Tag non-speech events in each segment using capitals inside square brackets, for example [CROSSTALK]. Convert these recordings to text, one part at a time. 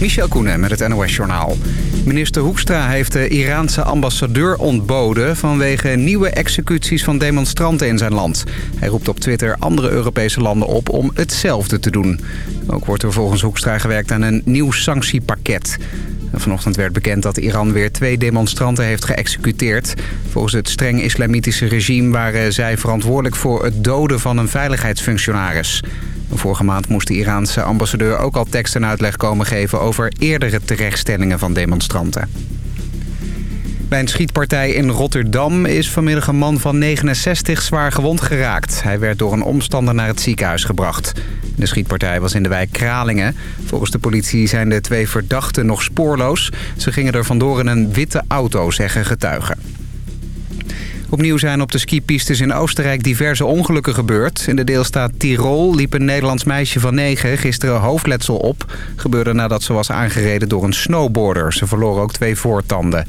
Michel Koenen met het NOS-journaal. Minister Hoekstra heeft de Iraanse ambassadeur ontboden... vanwege nieuwe executies van demonstranten in zijn land. Hij roept op Twitter andere Europese landen op om hetzelfde te doen. Ook wordt er volgens Hoekstra gewerkt aan een nieuw sanctiepakket. Vanochtend werd bekend dat Iran weer twee demonstranten heeft geëxecuteerd. Volgens het streng islamitische regime waren zij verantwoordelijk voor het doden van een veiligheidsfunctionaris. Vorige maand moest de Iraanse ambassadeur ook al tekst en uitleg komen geven... over eerdere terechtstellingen van demonstranten. Bij een schietpartij in Rotterdam is vanmiddag een man van 69 zwaar gewond geraakt. Hij werd door een omstander naar het ziekenhuis gebracht. De schietpartij was in de wijk Kralingen. Volgens de politie zijn de twee verdachten nog spoorloos. Ze gingen er vandoor in een witte auto, zeggen getuigen. Opnieuw zijn op de skipistes in Oostenrijk diverse ongelukken gebeurd. In de deelstaat Tirol liep een Nederlands meisje van 9 gisteren hoofdletsel op. Gebeurde nadat ze was aangereden door een snowboarder. Ze verloor ook twee voortanden.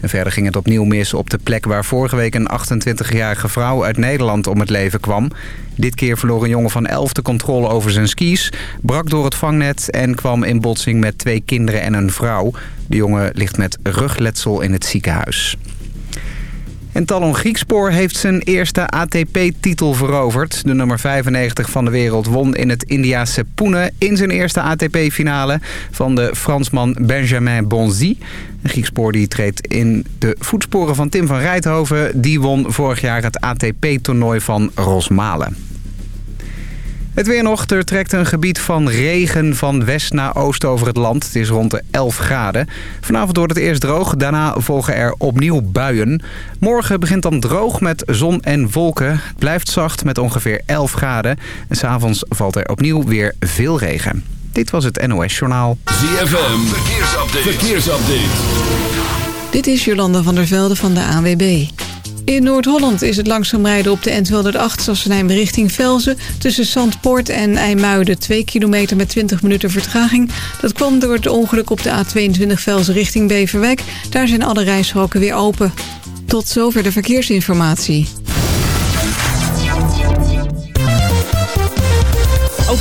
En verder ging het opnieuw mis op de plek waar vorige week een 28-jarige vrouw uit Nederland om het leven kwam. Dit keer verloor een jongen van 11 de controle over zijn skis, brak door het vangnet en kwam in botsing met twee kinderen en een vrouw. De jongen ligt met rugletsel in het ziekenhuis. En Talon Griekspoor heeft zijn eerste ATP-titel veroverd. De nummer 95 van de wereld won in het Indiase Pune... in zijn eerste ATP-finale van de Fransman Benjamin Bonzi. Griekspoor die treedt in de voetsporen van Tim van Rijthoven. Die won vorig jaar het ATP-toernooi van Rosmalen. Het weer nog. Er trekt een gebied van regen van west naar oost over het land. Het is rond de 11 graden. Vanavond wordt het eerst droog. Daarna volgen er opnieuw buien. Morgen begint dan droog met zon en wolken. Het blijft zacht met ongeveer 11 graden. En s'avonds valt er opnieuw weer veel regen. Dit was het NOS Journaal. ZFM. Verkeersupdate. Verkeersupdate. Dit is Jolanda van der Velde van de ANWB. In Noord-Holland is het langzaam rijden op de N208 Sassenheim richting Velzen. Tussen Zandpoort en IJmuiden 2 kilometer met 20 minuten vertraging. Dat kwam door het ongeluk op de A22 Velzen richting Beverwijk. Daar zijn alle rijstroken weer open. Tot zover de verkeersinformatie.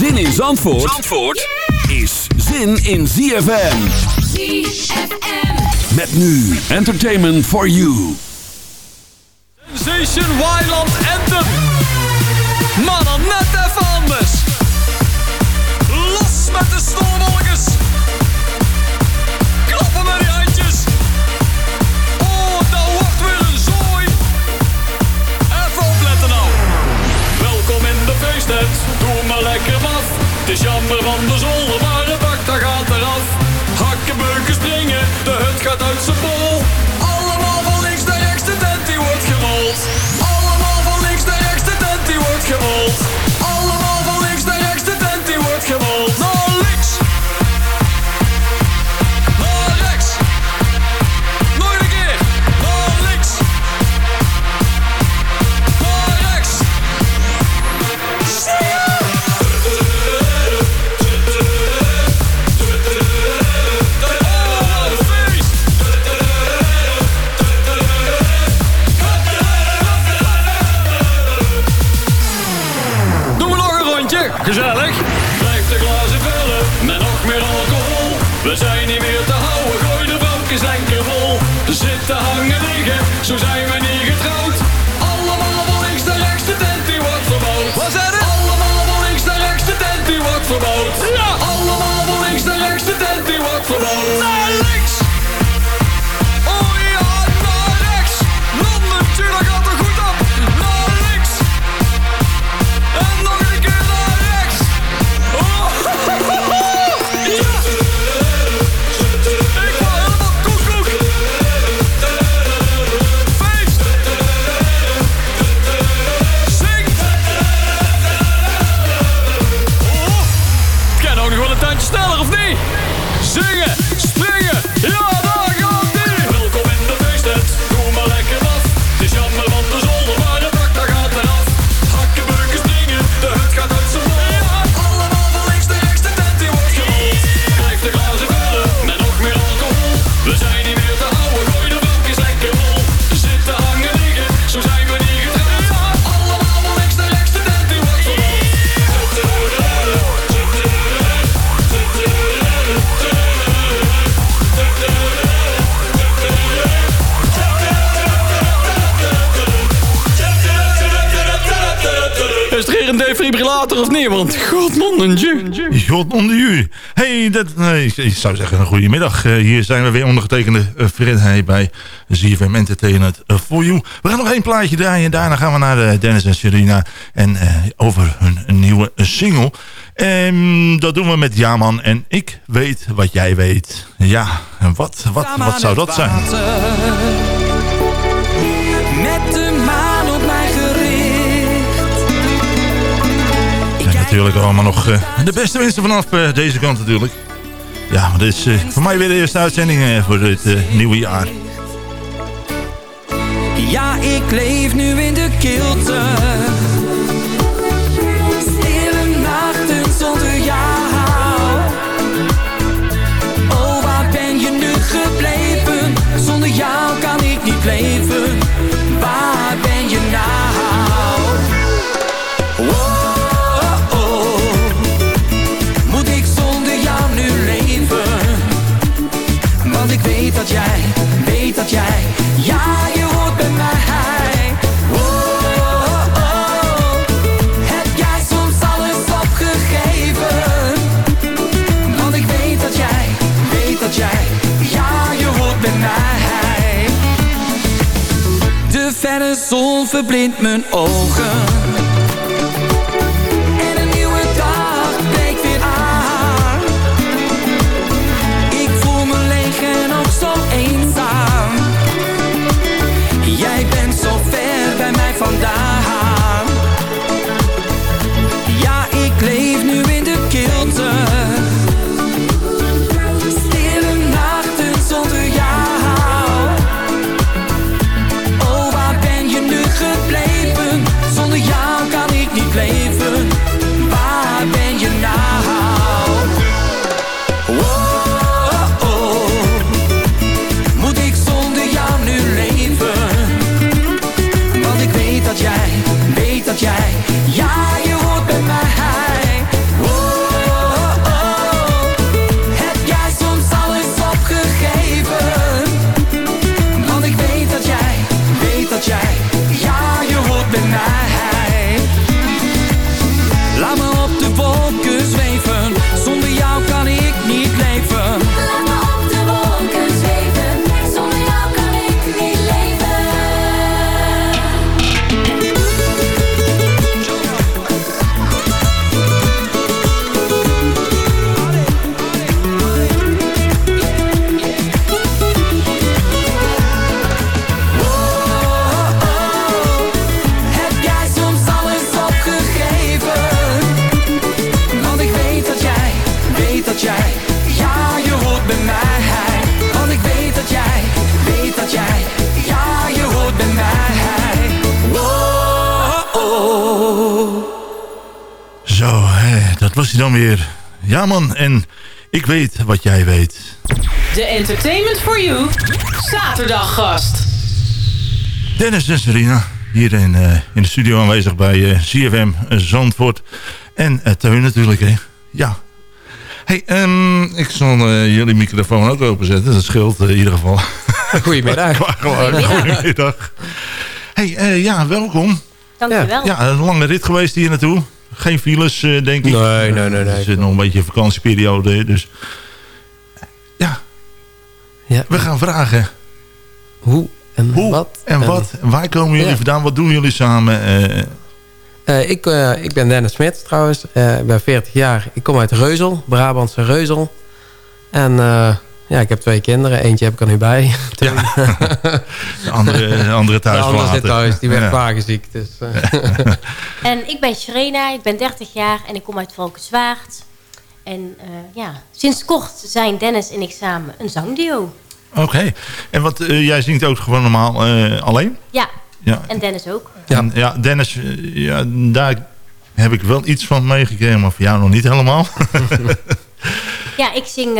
Zin in Zandvoort, Zandvoort is zin in ZFM. ZFM. Met nu Entertainment for You. Sensation Wildland Anthem. Maar dan net even anders. Los met de stolwolkers. Klappen met die handjes. Oh, dat wordt weer een zooi. Even opletten nou. Welkom in de feesttent. Doe maar lekker af. Het is jammer van de zolder, maar het dak dat gaat eraf. Hakken, beuken, springen. De hut gaat uit zijn bol. Allemaal van links naar rechts, de tent die wordt gerold. Allemaal van links naar rechts, de tent die wordt gerold. Defibrillator of niet? Want godmonnetje. God onder u. Hey, dat, nee, ik zou zeggen een goede middag. Eh, hier zijn we weer ondergetekende uh, Fred Heij bij ZFM Entertainment uh, for You. We gaan nog één plaatje draaien en daarna gaan we naar uh, Dennis en Serena. En over hun een nieuwe single. En dat doen we met Jaman en ik weet wat jij weet. Ja, en wat, wat, wat zou dat zijn? Natuurlijk allemaal nog uh, de beste wensen vanaf uh, deze kant natuurlijk. Ja, maar dit is uh, voor mij weer de eerste uitzending voor dit nieuwe jaar. Ja, ik leef nu in de kilte. Stille nachten zonder jou. Oh, waar ben je nu gebleven? Zonder jou kan ik niet leven. Ja, je hoort bij mij. Oh, oh. Heb jij soms alles opgegeven? Want ik weet dat jij, weet dat jij, ja, je hoort bij mij. De verre zon verblindt mijn ogen. Wat jij weet. De Entertainment for You zaterdaggast. Dennis en Serena, hier in, eh, in de studio aanwezig bij eh, CFM Zandvoort. En uh, Teun natuurlijk, hè. Ja. Hey, ehm, ik zal eh, jullie microfoon ook openzetten. Dat scheelt in ieder geval. [LAUGHS] [LAUGHS] Goedemiddag. Goedemiddag. Hey, eh, ja, welkom. Dankjewel. Ja, een lange rit geweest hier naartoe. Geen files, eh, denk ik. Nee, nee, nee. nee. Het is nog een beetje een vakantieperiode, dus... Ja, we gaan vragen. Hoe en Hoe wat? en wat? En waar komen jullie Ja. vandaan? Wat doen jullie samen? Eh, Eh, ik, eh, ik ben Dennis Smit trouwens. Eh, ik ben 40 jaar. Ik kom uit Reuzel, Brabantse Reuzel. En eh, ja, ik heb twee kinderen. Eentje heb ik er nu bij. ja. [LAUGHS] de andere, de andere thuis De andere zit thuis, die werd Ja. wagenziek. Dus. En ik ben Sherena, ik ben 30 jaar en ik kom uit Valkenswaard. En eh, ja, sinds kort zijn Dennis en ik samen een zangduo. Oké. En wat, eh, jij zingt ook gewoon normaal eh, alleen? Ja, Ja. en Dennis ook. Ja, ja Dennis, ja, daar heb ik wel iets van meegekregen, maar voor jou nog niet helemaal. [LAUGHS] [LAUGHS] Ja, ik zing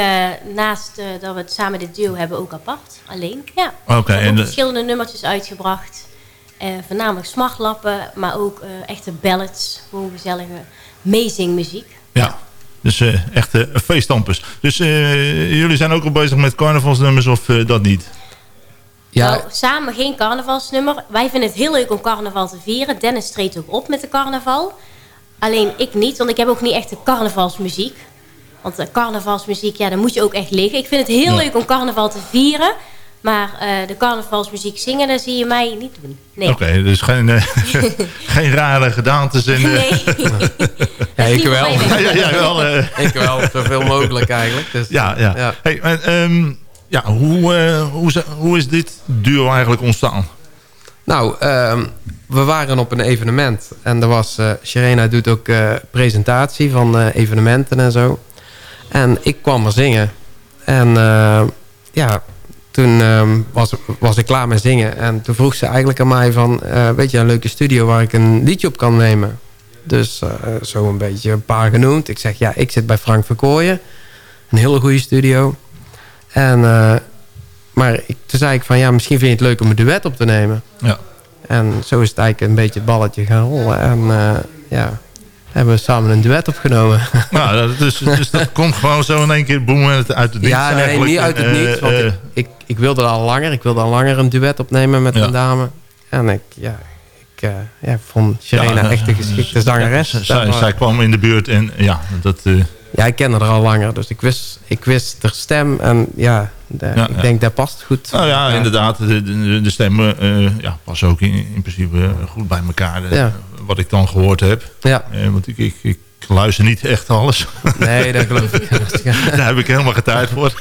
naast dat we het samen dit duo hebben ook apart, alleen. Ja, Oké, heb en de- verschillende nummertjes uitgebracht. Eh, voornamelijk smartlappen, maar ook echte ballads. Gewoon gezellige meezingmuziek. Ja. Dus eh echte feestdampers. Dus eh, jullie zijn ook al bezig met carnavalsnummers of eh, dat niet? ja, Nou, samen geen carnavalsnummer. Wij vinden het heel leuk om carnaval te vieren. Dennis treedt ook op met de carnaval. Alleen ik niet, want ik heb ook niet echt de carnavalsmuziek. Want de carnavalsmuziek, ja, daar moet je ook echt liggen. Ik vind het heel Ja. leuk om carnaval te vieren. Maar eh, de carnavalsmuziek zingen, dat zie je mij niet doen. Nee. Oké, dus geen, eh, [LAUGHS] geen rare gedaantes. En, eh, Nee. [LAUGHS] [LAUGHS] Ja, ik wel. Ja, ja, ja, wel, eh. ik wel, zoveel mogelijk eigenlijk. Dus, ja, ja. Hey, maar, ehm, ja hoe, eh, hoe, is- hoe is dit duo eigenlijk ontstaan? Nou, ehm, we waren op een evenement. En er was, eh Sherena doet ook eh, presentatie van eh, evenementen en zo. En ik kwam er zingen. En eh, ja, toen ehm, was, was ik klaar met zingen. En toen vroeg ze eigenlijk aan mij van... eh, weet je, een leuke studio waar ik een liedje op kan nemen? Dus eh, zo een beetje een paar genoemd. Ik zeg, ja, ik zit bij Frank Verkooyen. Een hele goede studio. En, eh, maar ik, toen zei ik van, ja, misschien vind je het leuk om een duet op te nemen. Ja. En zo is het eigenlijk een beetje het balletje gaan rollen. En ja, hebben we samen een duet opgenomen. [LAUGHS] Nou, dus, dus dat komt gewoon zo in één keer boem uit het niets ja, nee, eigenlijk. niet uit het niets. Want ik, ik, ik wilde al langer. Ik wilde al langer een duet opnemen met Ja. een dame. En ik, ja, ik eh, ja, vond Sherena ja, echt een geschikte zangeres. Zij, zij kwam in de buurt en ja, dat... eh, Ja, ik kende haar al langer. Dus ik wist, ik wist haar stem. En ja, de- Ja, ik ja. denk dat past goed. Nou ja, inderdaad. De, de, de stemmen eh, ja, passen ook in, in principe goed bij elkaar. Wat ik dan gehoord heb. Ja. Eh, want ik, ik, ik luister niet echt alles. Nee, dat geloof ik. [LAUGHS] Daar heb ik helemaal geen tijd voor.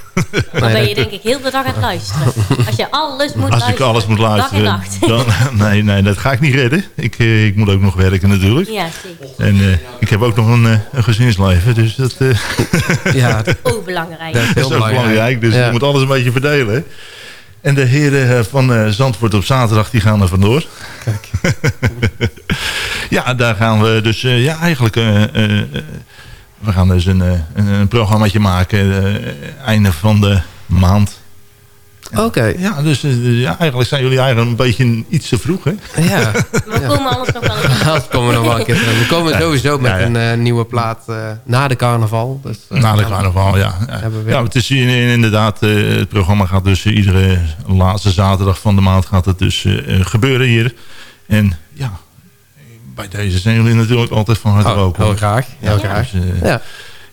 Dan ben je denk ik heel de dag aan het luisteren. Als je alles moet Als luisteren. ik alles moet Dag en luisteren, nacht. dan, [LAUGHS] nee, nee, dat ga ik niet redden. Ik, eh, ik moet ook nog werken natuurlijk. Ja, zeker. En eh, ik heb ook nog een, eh, een gezinsleven, dus dat, eh, Ja, Ook belangrijk. Dat is ook belangrijk. belangrijk. Dus Ja. je moet alles een beetje verdelen. En de heren eh, van eh, Zandvoort op zaterdag, die gaan er vandoor. Kijk. [LAUGHS] ja, daar gaan we dus, eh, ja, eigenlijk... we gaan dus een, een, een programmaatje maken, einde van de maand. Oké. Ja, dus eh, ja, eigenlijk zijn jullie eigenlijk een beetje iets te vroeg, hè? Ja. [LAUGHS] We komen anders nog wel een keer. Dat komen we nog wel een keer terug. We komen Ja. sowieso met Ja, ja. een eh, nieuwe plaat eh, na de carnaval. Dus, eh, Na de carnaval, ja. Ja, we- ja het is in- in- inderdaad, eh, het programma gaat dus iedere laatste zaterdag van de maand gaat het dus gebeuren hier. En ja, bij deze zijn jullie natuurlijk altijd van harte Oh, welkom. heel graag. Heel Ja, graag. dus, eh, Ja.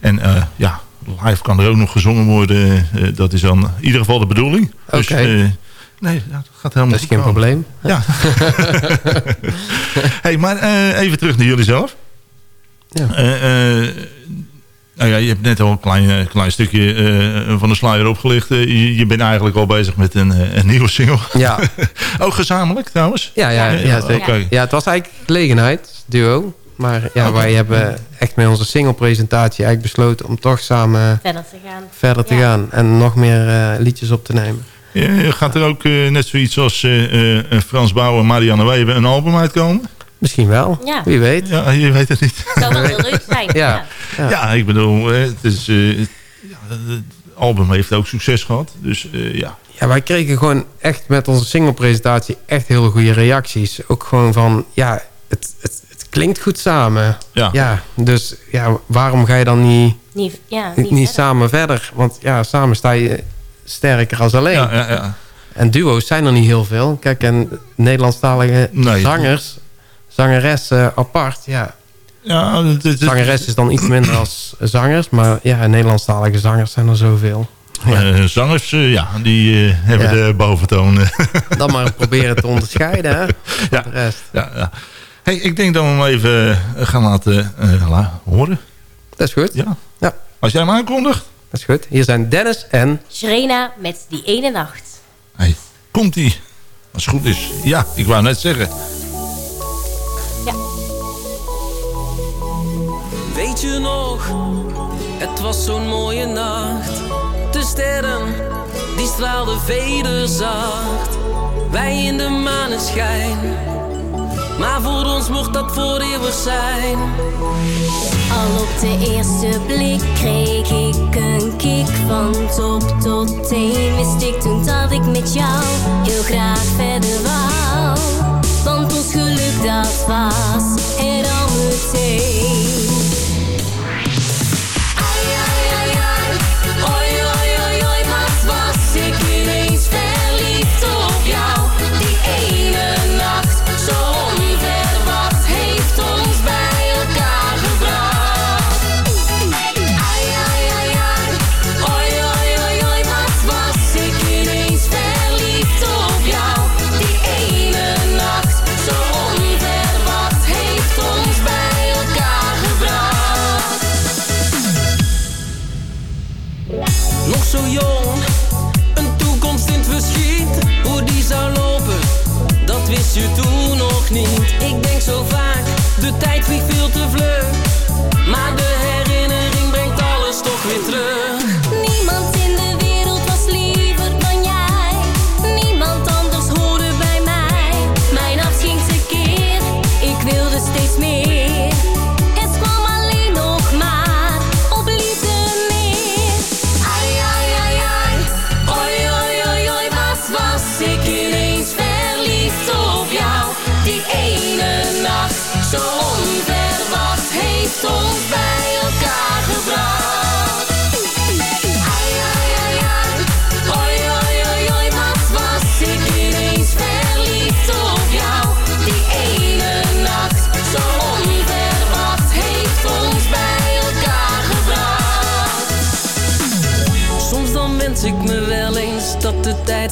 En eh, ja, live kan er ook nog gezongen worden. eh, dat is dan in ieder geval de bedoeling. Dus, Oké. eh, nee, dat gaat helemaal Dat is geen komen. probleem. Ja. [LAUGHS] [LAUGHS] hey, maar eh, even terug naar jullie zelf. Ja. Eh, eh, nou ja, je hebt net al een klein, eh, klein stukje eh, van de sluier opgelicht. Eh, je, je bent eigenlijk al bezig met een, eh, een nieuwe single. Ja. [LAUGHS] Ook gezamenlijk trouwens? Ja, ja, ja, Ja, zeker. Ja, het was eigenlijk gelegenheid, duo. Maar ja, wij hebben echt met onze singlepresentatie eigenlijk besloten om toch samen Verder te gaan. verder te Ja. gaan. En nog meer eh, liedjes op te nemen. Eh, gaat er ook eh, net zoiets als eh, eh, Frans Bouw en Marianne Weber een album uitkomen? Misschien wel. Ja. Wie weet. Ja, je weet het niet. Zou wel heel leuk zijn. [LAUGHS] Ja. Ja. Ja, ik bedoel, het, is, eh, het- ja, het album heeft ook succes gehad. Dus eh, ja, Ja, wij kregen gewoon echt met onze singlepresentatie echt hele goede reacties. Ook gewoon van, ja, het, het klinkt goed samen. Ja. ja. Dus ja, waarom ga je dan niet, Niet, ja, niet, niet verder. samen verder? Want ja, samen sta je sterker als alleen. ja, ja, ja. En duo's zijn er niet heel veel. Kijk, en Nederlandstalige Nee. zangers, zangeressen apart, ja. ja Zangeres is dan iets minder als zangers. Maar ja, Nederlandstalige zangers zijn er zoveel. Eh, zangers, eh, ja, die eh, hebben Ja. de boventoon. Dan maar proberen te onderscheiden, hè. [LAUGHS] Ja. de rest. ja, ja. Hey, ik denk dat we hem even eh, gaan laten eh, la- horen. Dat is goed. Ja. Ja. Als jij hem aankondigt, Dat is goed. Hier zijn Dennis en... Shrena met die ene nacht. hey, komt-ie. Als het goed is. Ja, ik wou net zeggen. Weet je nog, het was zo'n mooie nacht. De sterren, die straalden vederzacht. Wij in de maneschijn, maar voor ons mocht dat voor eeuwig zijn. Al op de eerste blik kreeg ik een kick van top tot teen. Wist ik toen dat ik met jou heel graag verder wou. Want ons geluk dat was er al meteen.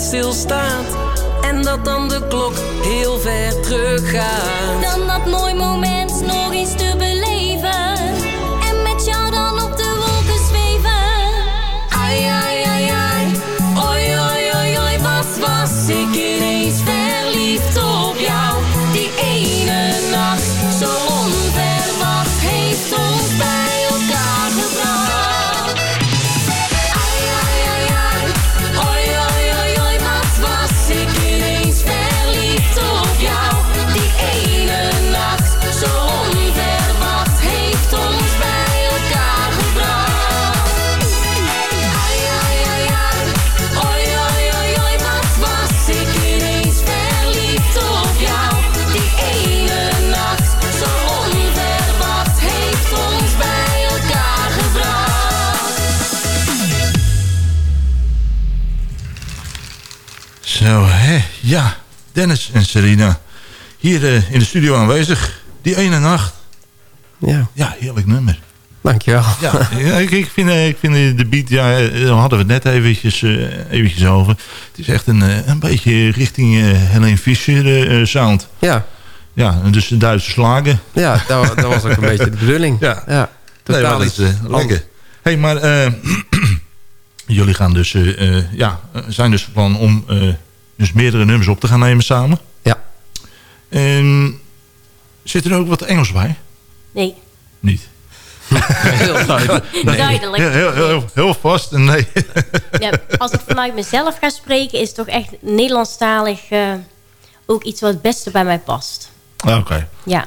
Stilstaat. En dat dan de klok heel ver teruggaat. Dan dat mooi moment nog eens te Ja, Dennis en Serena. Hier eh, in de studio aanwezig. Die ene nacht. Ja. Ja, heerlijk nummer. Dankjewel. Ja, ja ik, ik, vind, eh, ik vind de beat, ja, eh, daar hadden we het net eventjes, eh, eventjes over. Het is echt een, een beetje richting eh Helene Fischer sound. Ja. Ja, dus de Duitse slagen. Ja, dat, dat was ook een beetje de bedoeling. Ja. ja totaal dat is lekker. hey, maar [CLEARS THROAT] jullie gaan dus, ja, zijn dus van om dus meerdere nummers op te gaan nemen samen. Ja. En zit er ook wat Engels bij? Nee, Niet. Heel [LAUGHS] duidelijk. [LAUGHS] Nee. Duidelijk. Heel, heel, heel, heel vast en nee. [LAUGHS] ja, als ik vanuit mezelf ga spreken... is toch echt Nederlandstalig eh, ook iets wat het beste bij mij past. Ah, Oké. Ja.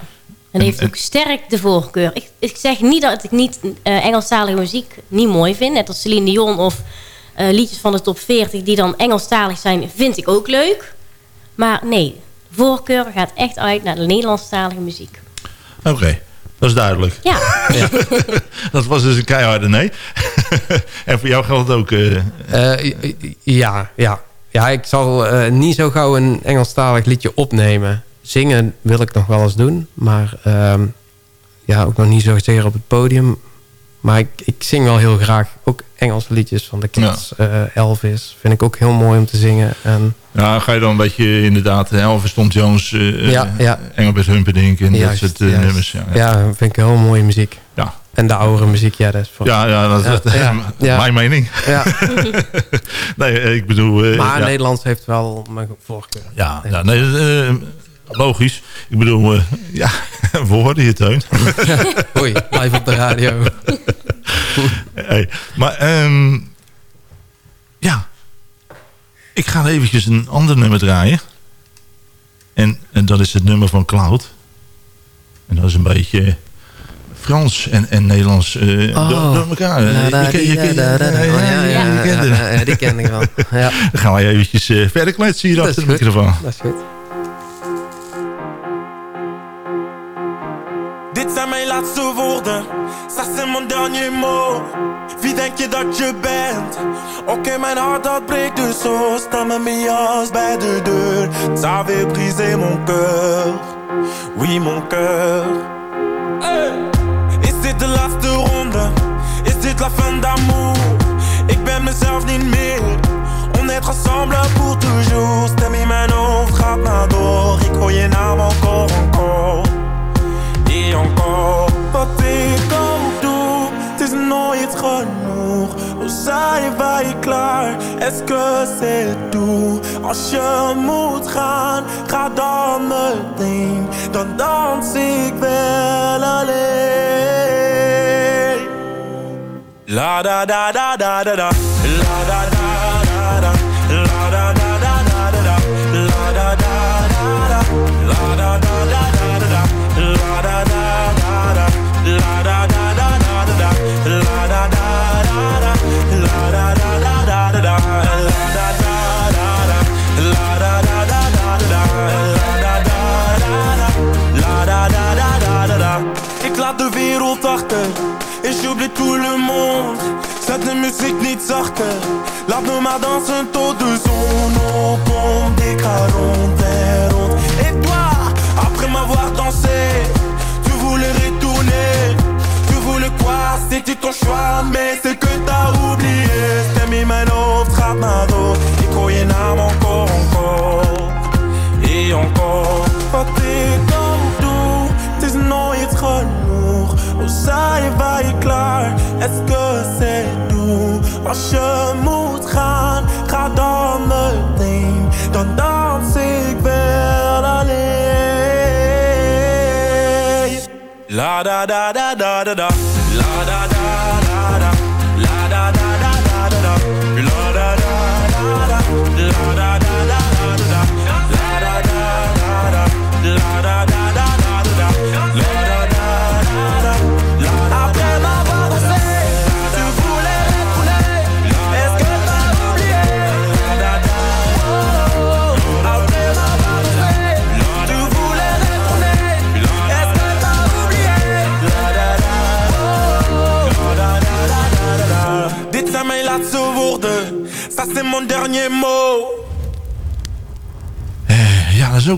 En heeft ook sterk de voorkeur. Ik, ik zeg niet dat ik niet eh, Engelstalige muziek niet mooi vind. Net als Celine Dion of liedjes van de top 40 die dan Engelstalig zijn, vind ik ook leuk. Maar nee, de voorkeur gaat echt uit naar de Nederlandstalige muziek. Oké, dat is duidelijk. Ja. [LAUGHS] dat was dus een keiharde nee. [LAUGHS] en voor jou geldt het ook... eh, Eh, ja, ja. ja, ik zal eh, niet zo gauw een Engelstalig liedje opnemen. Zingen wil ik nog wel eens doen. Maar ehm, ja, ook nog niet zozeer op het podium. Maar ik, ik zing wel heel graag ook Engelse liedjes van de Cats. eh, Elvis vind ik ook heel mooi om te zingen. En, ja, ga je dan een beetje inderdaad Elvis, Tom Jones, eh Ja, ja. Engelbert Humperdinck en Juist, dat soort nummers. Ja, ja, vind ik heel mooie muziek. Ja. En de oudere muziek, ja, dat is voor... Ja, ja, dat is [LAUGHS] mijn mening. Ja. [LAUGHS] nee, ik bedoel... maar. Nederlands heeft wel mijn voorkeur. Ja, ja nee, logisch. Ik bedoel, eh, ja, [LAUGHS] we hoorden je teun. [LAUGHS] Oei, live op de radio. [LAUGHS] hey, maar ehm, ja, ik ga eventjes een ander nummer draaien. En, en dat is het nummer van Cloud. En dat is een beetje Frans en, en Nederlands Oh. door, door elkaar. Ja, die ken ik wel. Ja. Dan gaan wij eventjes eh, verder kletsen hier Dat achter de microfoon. Dat is goed. Dit zijn mijn laatste woorden, ça c'est mon dernier mot. Wie denk je dat je bent? Oké, mijn hart dat breekt dus zo. Sta met mijn bij de deur. Ça avait brisé mon cœur. Oui, mon cœur. Is dit de laatste ronde? Is dit la fin d'amour? Ik ben mezelf niet meer. On est ensemble pour toujours. Stem in mijn hoofd gaat maar door. Ik hoor je naam encore, ik ook doe Het is nooit genoeg zijn wij klaar? Est-ce que c'est tout? Als je moet gaan, ga dan meteen. Dan dans ik wel alleen. La da da da da da da. La Et tout le monde. Zet de muziek niet zachter Laat me maar dansen tot de zon opkomt rond en rond Et toi, après m'avoir dansé Tu voulais retourner. Tu voulais quoi, c'était ton choix Mais c'est que t'as oublié. Stem in mijn hoofd gaat naar dood Ik encore, encore. Et encore. Wat ik Hoe wij klaar? Est-ce que c'est tout? Als je moet gaan, ga dan meteen Dan dans ik wel alleen La da da da da da da La da da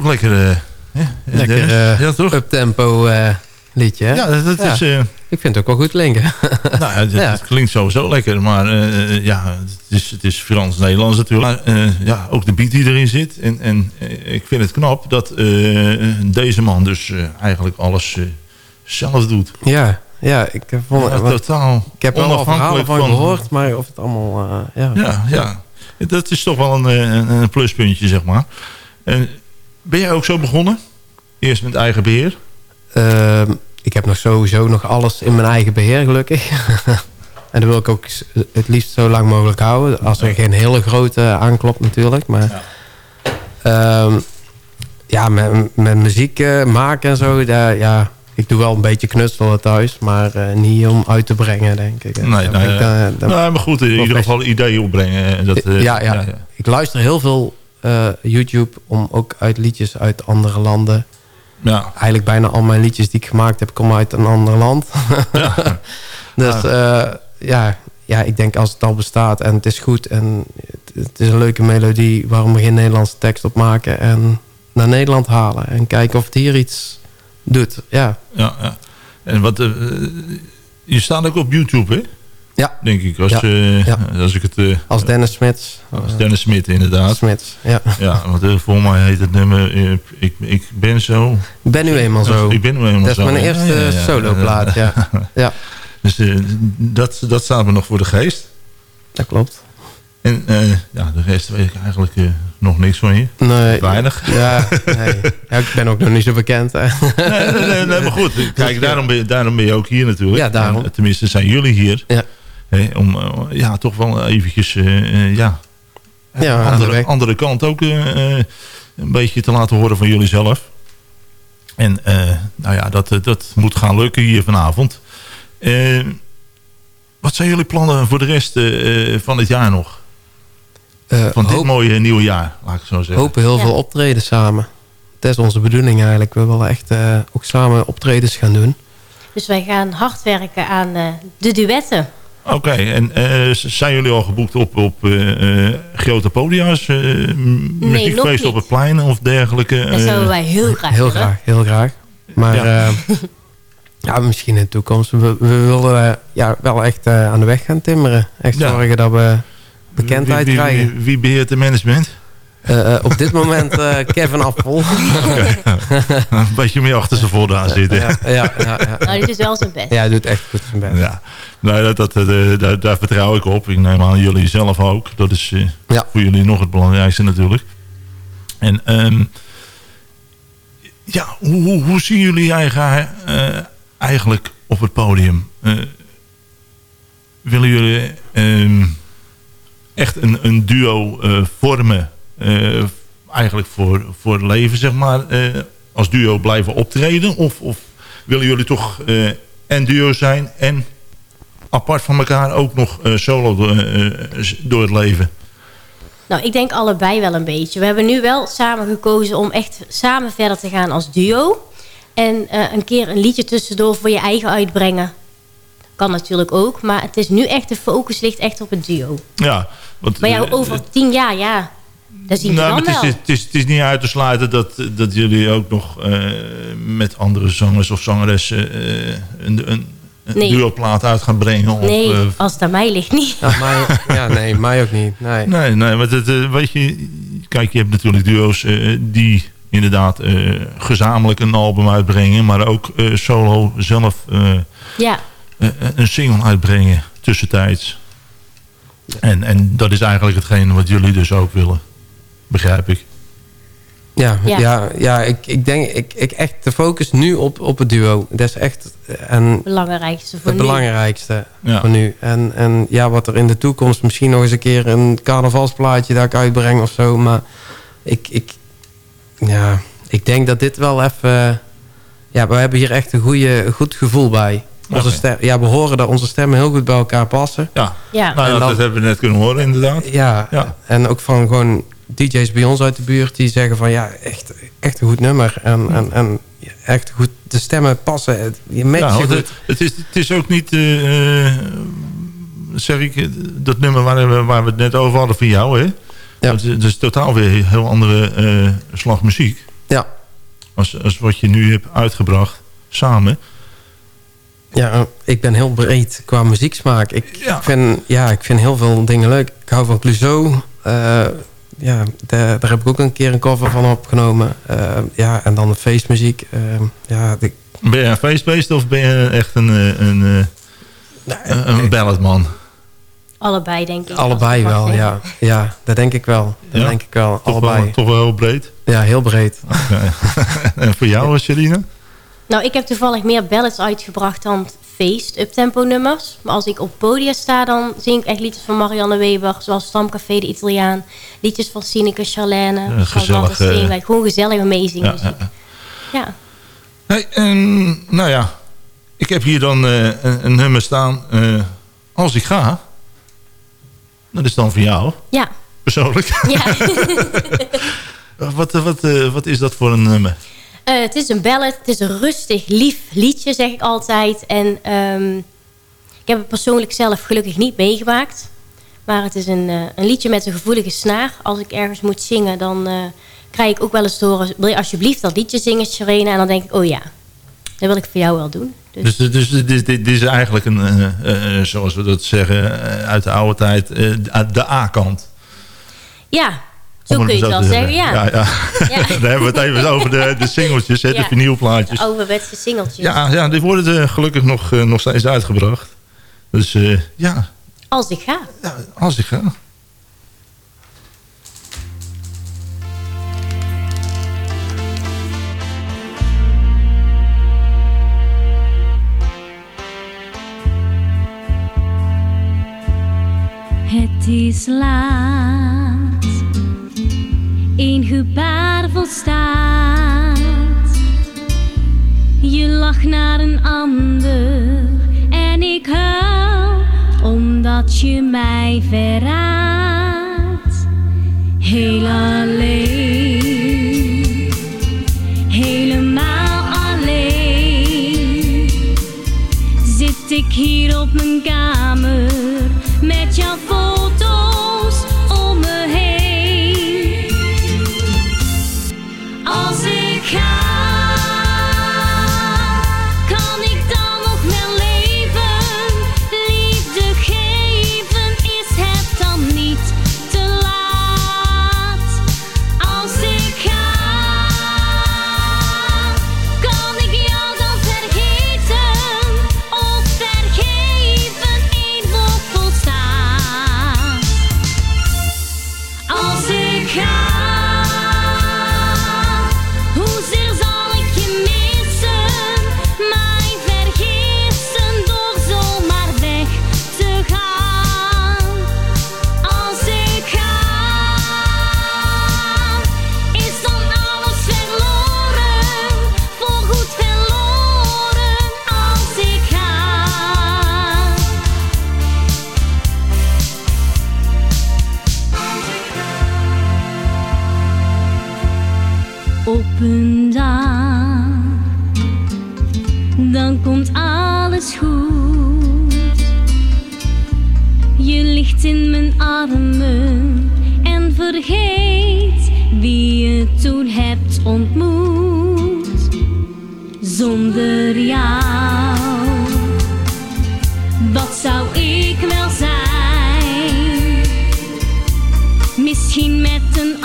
lekker. eh, hè, Lekker Dennis? eh, ja, toch? uptempo eh, liedje, hè? Ja, dat, dat is... eh, Ik vind het ook wel goed klinken. [LAUGHS] nou, het, Ja. het klinkt sowieso lekker, maar eh, eh, ja, het is, het is Frans-Nederlands natuurlijk. Maar eh, ja, ook de beat die erin zit. En, en eh, ik vind het knap dat eh, deze man dus eh, eigenlijk alles eh, zelf doet. Ja, ja ik heb, vond, Ja, wat- totaal ik heb wel verhalen van van- gehoord, maar of het allemaal... eh, ja. Ja, ja. Dat is toch wel een, eh, een, een pluspuntje, zeg maar. En ben jij ook zo begonnen? Eerst met eigen beheer? Ehm, ik heb nog sowieso nog alles in mijn eigen beheer, gelukkig. [LAUGHS] en dat wil ik ook het liefst zo lang mogelijk houden. Als er geen hele grote aanklopt natuurlijk. Maar ja, ja met, met muziek eh, maken en zo. Daar, ja, ik doe wel een beetje knutselen thuis. Maar eh, niet om uit te brengen, denk ik. Nee, nou, ik, maar goed, in ieder geval ideeën opbrengen. en Dat, ja, ja. Ik luister heel veel YouTube om ook uit liedjes uit andere landen. Ja. Eigenlijk bijna al mijn liedjes die ik gemaakt heb, komen uit een ander land. [LAUGHS] dus eh, ja, ja, ik denk als het al bestaat en het is goed en het, is een leuke melodie, waarom geen Nederlandse tekst op maken en naar Nederland halen en kijken of het hier iets doet. Ja, Ja, ja. En wat, eh, je staat ook op YouTube, hè? Ja. Denk ik. Als, Ja. eh, Ja. als ik het... eh, als Dennis Smits. als Dennis Smit, inderdaad. Smits, ja. Ja, want eh, voor mij heet het nummer... eh, ik, ik ben zo... Ik ben nu eenmaal zo. Ik ben nu eenmaal Dat is zo. mijn eerste ja, soloplaat, ja. ja. [LAUGHS] Dus eh, dat, dat staat me nog voor de geest. Dat klopt. En eh, ja, de rest weet ik eigenlijk eh, nog niks van je. Nee. Weinig. Ja, nee. ja, ik ben ook nog niet zo bekend. Nee, nee, nee, nee, maar goed. [LAUGHS] Kijk, daarom ben, je, daarom ben je ook hier natuurlijk. Ja, daarom. En, tenminste, zijn jullie hier. Ja. Hè, om eh, ja, toch wel eventjes... eh, eh, ja, Ja, aan de andere, andere kant ook een beetje te laten horen van jullie zelf. En eh, nou ja, dat, dat moet gaan lukken hier vanavond. Wat zijn jullie plannen voor de rest van het jaar nog? Eh, Van dit hoop- mooie nieuwe jaar, laat ik zo zeggen. hopen heel veel optreden samen. Dat is onze bedoeling eigenlijk. We willen echt eh, ook samen optredens gaan doen. Dus wij gaan hard werken aan eh, de duetten. Oké, en eh, zijn jullie al geboekt op, op eh, eh, grote podia's? eh, m- muziekfeest op het plein of dergelijke? Dat zouden wij heel graag Heel willen. graag, heel graag. Maar Ja. ja, [LAUGHS] ja misschien in de toekomst. We, we willen ja, wel echt eh, aan de weg gaan timmeren. Echt Ja. zorgen dat we bekendheid wie, wie, krijgen. Wie, wie beheert de management? Eh, eh, op dit moment eh, Kevin Appel. [LAUGHS] Een beetje meer achter zijn voordaan zitten. Ja, ja, ja, ja. Nou, dit is wel zijn best. Ja, hij doet echt goed zijn best. Ja, nou, dat, dat, daar, daar vertrouw ik op. Ik neem aan jullie zelf ook. Dat is eh, voor jullie nog het belangrijkste natuurlijk. En ehm, ja, hoe, hoe, hoe zien jullie eigen, eh, eigenlijk op het podium? Eh, willen jullie ehm, echt een, een duo eh, vormen? Eh, eigenlijk voor, voor het leven, zeg maar. eh, als duo blijven optreden? Of, of willen jullie toch eh, en duo zijn en apart van elkaar ook nog solo door, door het leven? Nou, ik denk allebei wel een beetje. We hebben nu wel samen gekozen om echt samen verder te gaan als duo. En een keer een liedje tussendoor voor je eigen uitbrengen. Kan natuurlijk ook. Maar het is nu echt, de focus ligt echt op het duo. Ja, want, Maar ja, over tien jaar, ja. Nou, maar het, wel. is, het, is, het is niet uit te sluiten dat, dat jullie ook nog eh, met andere zangers of zangeressen eh, een, een, een Nee. duoplaat uit gaan brengen. Of, Nee, eh, als het aan mij ligt niet. Ja, mij, ja, nee, mij ook niet. Nee. nee, nee, maar het, weet je, kijk, je hebt natuurlijk duo's eh, die inderdaad eh, gezamenlijk een album uitbrengen, maar ook eh, solo zelf eh, Ja, een single uitbrengen tussentijds. En, en dat is eigenlijk hetgene wat jullie dus ook willen, begrijp ik. Ja, Ja. ja. ja, ik, ik denk ik, ik echt de focus nu op, op het duo. Dat is echt en het belangrijkste voor het nu. belangrijkste Ja. voor nu. En, en ja, wat er in de toekomst misschien nog eens een keer een carnavalsplaatje dat ik uitbreng of zo. Maar ik, ik, ja, ik denk dat dit wel even... Ja, we hebben hier echt een goede, goed gevoel bij. Onze stem, ja, we horen dat onze stemmen heel goed bij elkaar passen. Ja, Ja. nou, dat, dat hebben we net kunnen horen inderdaad. Ja, Ja. en ook van gewoon DJ's bij ons uit de buurt die zeggen van ja, echt, echt een goed nummer. En, en, en echt goed, de stemmen passen. Het- Je Ja, want goed. het, het, is, het is ook niet, eh, eh, zeg ik, dat nummer waar we, waar we het net over hadden van jou, hè? Ja. Het, is- totaal weer een heel andere eh, slag muziek. Ja. Als, als wat je nu hebt uitgebracht, samen. Ja, ik ben heel breed qua muzieksmaak. Ik, Ja. vind, ja, ik vind heel veel dingen leuk. Ik hou van Clouseau. Ja, daar, daar heb ik ook een keer een cover van opgenomen. Eh, ja, en dan de feestmuziek. Eh, ja, ik, Ben je een feestbeest of ben je echt een, eh, een, eh, een, een balladman? Allebei, denk ik. allebei wel, ja. Ja, dat denk ik wel. Dat Ja? denk ik wel, Toch allebei. wel, toch wel heel breed. Ja, heel breed. Oké. [LAUGHS] en voor jou, Sherine? Nou, ik heb toevallig meer ballads uitgebracht dan feest uptempo nummers. Maar als ik op podium sta, dan zing ik echt liedjes van Marianne Weber. Zoals Stamcafé de Italiaan. Liedjes van Sineke, Charlène. Ja, gezellig, eh, Steenwijk. Gewoon gezellig meezingen. Ja, muziek. ja, Ja. Hey, en, nou ja, ik heb hier dan eh, een, een nummer staan. eh, als ik ga, dat is dan voor jou, Ja. persoonlijk. ja. [LAUGHS] wat, wat, wat is dat voor een nummer? Eh, het is een ballad. Het is een rustig, lief liedje, zeg ik altijd. En ehm, ik heb het persoonlijk zelf gelukkig niet meegemaakt. Maar het is een, eh, een liedje met een gevoelige snaar. Als ik ergens moet zingen, dan eh, krijg ik ook wel eens te horen... wil je alsjeblieft dat liedje zingen, Sharena? En dan denk ik, oh ja, dat wil ik voor jou wel doen. Dus, Dus, dus dit, dit, is eigenlijk een, zoals we dat zeggen, uit de oude tijd, de A-kant. ja, zo kun je zo het wel zeggen, ja. ja, ja. [LAUGHS] Ja. [LAUGHS] Dan hebben we het even over de, de singeltjes, hè, de Ja. vinylplaatjes. De ouderwetse singeltjes. Ja, ja, die worden eh, gelukkig nog, eh, nog steeds uitgebracht. Dus eh, ja, Als ik ga. als ik ga. Het is laat, een gebaar volstaat. Je lacht naar een ander en ik huil omdat je mij verraadt. Heel alleen, helemaal alleen zit ik hier op mijn kamer Zonder jou, wat zou ik wel zijn? Misschien met een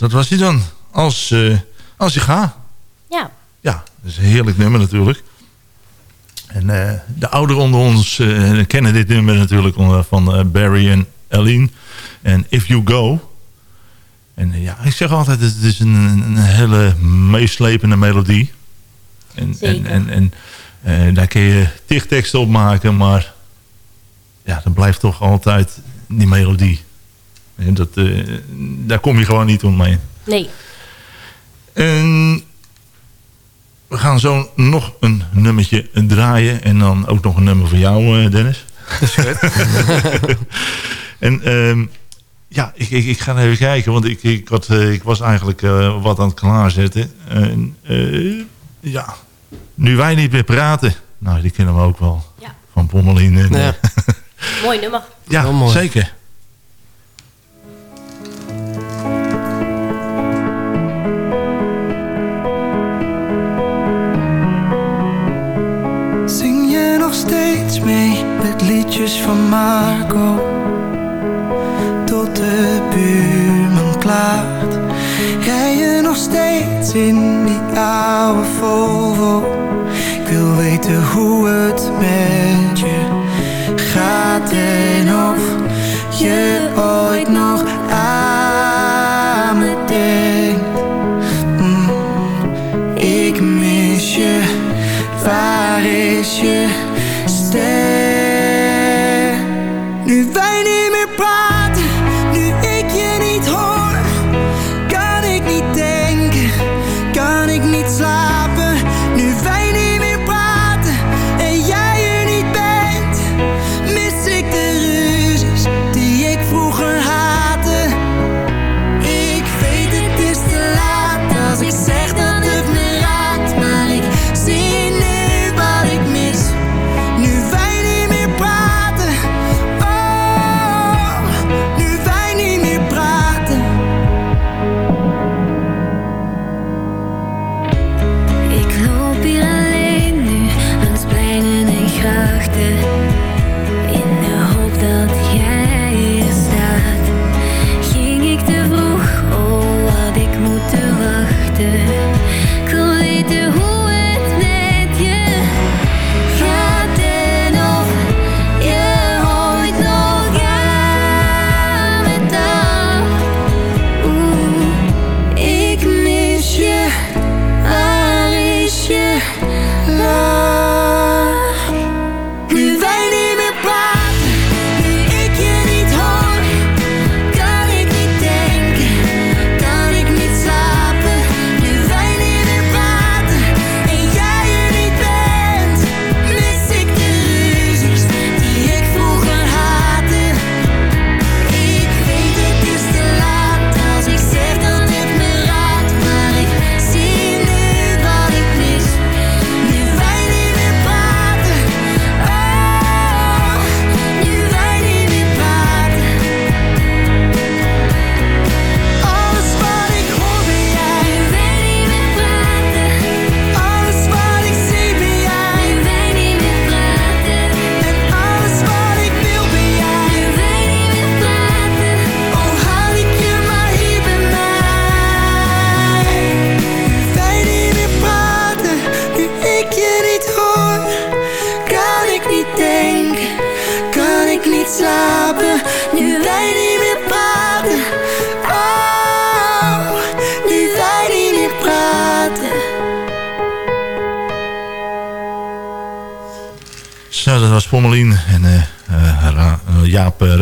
Dat was hij dan. Als, eh, als je gaat. Ja. Ja, dat is een heerlijk nummer natuurlijk. En eh, de ouderen onder ons eh, kennen dit nummer natuurlijk van Barry en Aline. En If You Go. En ja, ik zeg altijd, het is een, een hele meeslepende melodie. En, en, Zeker. en, en daar kun je tig teksten op maken, maar ja, dan blijft toch altijd die melodie. En dat, eh, daar kom je gewoon niet omheen. Nee. En we gaan zo nog een nummertje draaien. En dan ook nog een nummer voor jou, eh, Dennis. [LAUGHS] en ehm, ja, ik, ik, ik ga even kijken. Want ik, ik, had, eh, ik was eigenlijk eh, wat aan het klaarzetten. En, eh, ja, nu wij niet meer praten. Nou, die kennen we ook wel. Ja. Van Pommelien. En, Ja. [LAUGHS] Mooi nummer. ja, mooi. zeker. Van Marco? Tot de buurman klaart. Rij je nog steeds in die oude Volvo? Ik wil weten hoe het met je gaat